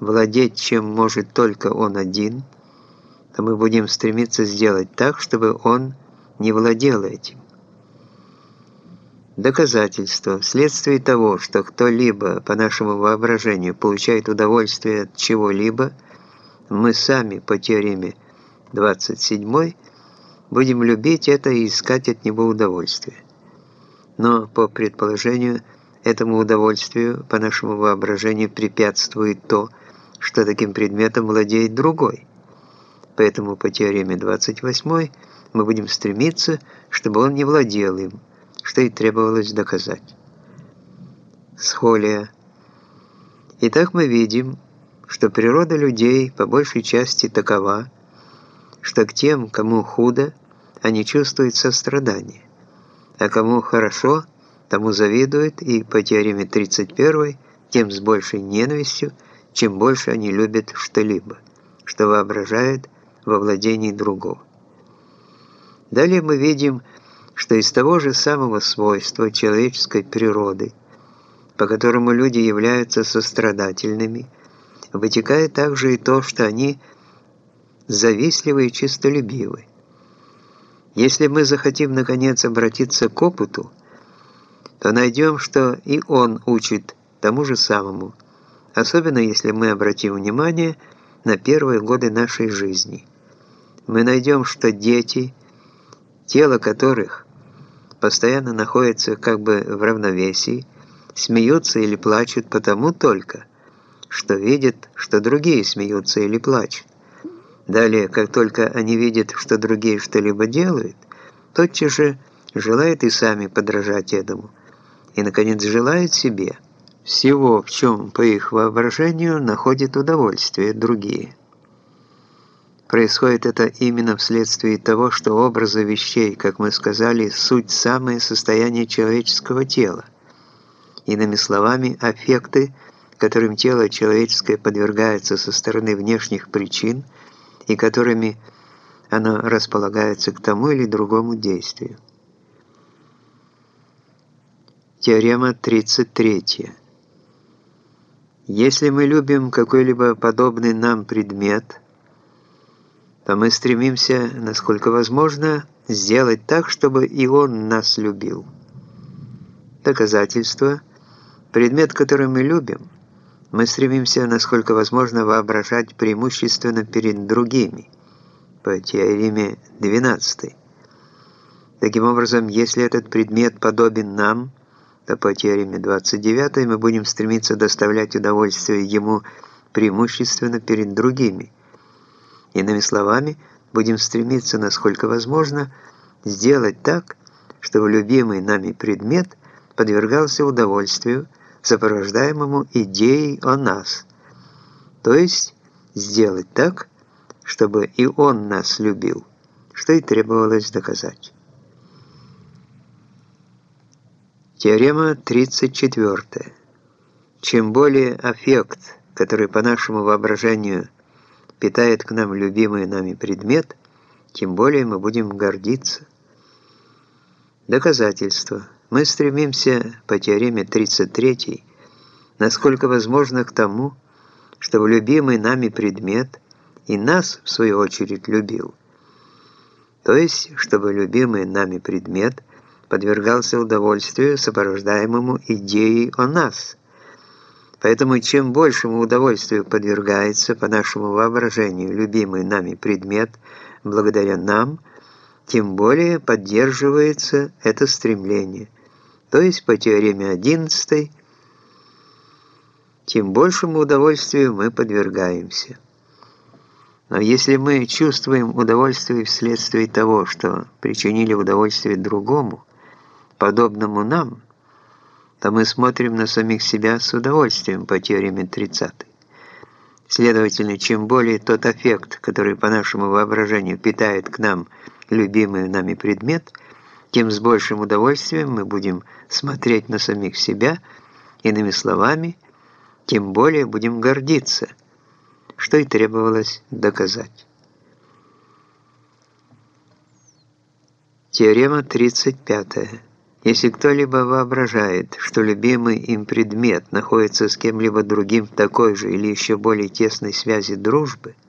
владеть чем может только он один, то мы будем стремиться сделать так, чтобы он не владел этим. Доказательство. Вследствие того, что кто-либо, по нашему воображению, получает удовольствие от чего-либо, мы сами по теореме 27 будем любить это и искать от него удовольствие. Но, по предположению, этому удовольствию, по нашему воображению, препятствует то, что таким предметом владеет другой. Поэтому по теореме 28 мы будем стремиться, чтобы он не владел им, что и требовалось доказать. Схолия. Итак, мы видим, что природа людей по большей части такова, что к тем, кому худо, они чувствуют сострадание, а кому хорошо, тому завидуют и по теореме 31 тем с большей ненавистью, чем больше они любят что-либо, что воображают во владении другого. Далее мы видим, что из того же самого свойства человеческой природы, по которому люди являются сострадательными, вытекает также и то, что они завистливы и чистолюбивы. Если мы захотим, наконец, обратиться к опыту, то найдем, что и он учит тому же самому, особенно если мы обратим внимание на первые годы нашей жизни. Мы найдем, что дети, тело которых постоянно находятся как бы в равновесии, смеются или плачут потому только, что видят, что другие смеются или плачут. Далее, как только они видят, что другие что-либо делают, тотчас же желают и сами подражать этому. И, наконец, желают себе всего, в чем, по их воображению, находят удовольствие другие. Происходит это именно вследствие того, что образы вещей, как мы сказали, суть самое состояние человеческого тела. Иными словами, аффекты, которым тело человеческое подвергается со стороны внешних причин и которыми оно располагается к тому или другому действию. Теорема 33. Если мы любим какой-либо подобный нам предмет – то мы стремимся, насколько возможно, сделать так, чтобы и он нас любил. Доказательство. Предмет, который мы любим, мы стремимся, насколько возможно, воображать преимущественно перед другими, по теореме 12. Таким образом, если этот предмет подобен нам, то по теореме 29 мы будем стремиться доставлять удовольствие ему преимущественно перед другими – Иными словами, будем стремиться, насколько возможно, сделать так, чтобы любимый нами предмет подвергался удовольствию, сопровождаемому идеей о нас, то есть сделать так, чтобы и он нас любил, что и требовалось доказать. Теорема 34. Чем более аффект, который по нашему воображению – питает к нам любимый нами предмет, тем более мы будем гордиться. Доказательство. Мы стремимся по теореме 33, насколько возможно к тому, чтобы любимый нами предмет и нас, в свою очередь, любил. То есть, чтобы любимый нами предмет подвергался удовольствию, сопровождаемому идеей о нас – Поэтому чем большему удовольствию подвергается, по нашему воображению, любимый нами предмет, благодаря нам, тем более поддерживается это стремление. То есть по теореме 11 тем большему удовольствию мы подвергаемся. Но если мы чувствуем удовольствие вследствие того, что причинили удовольствие другому, подобному нам – то мы смотрим на самих себя с удовольствием по теореме 30. Следовательно, чем более тот эффект, который по нашему воображению питает к нам любимый нами предмет, тем с большим удовольствием мы будем смотреть на самих себя, иными словами, тем более будем гордиться, что и требовалось доказать. Теорема 35. Если кто-либо воображает, что любимый им предмет находится с кем-либо другим в такой же или еще более тесной связи дружбы –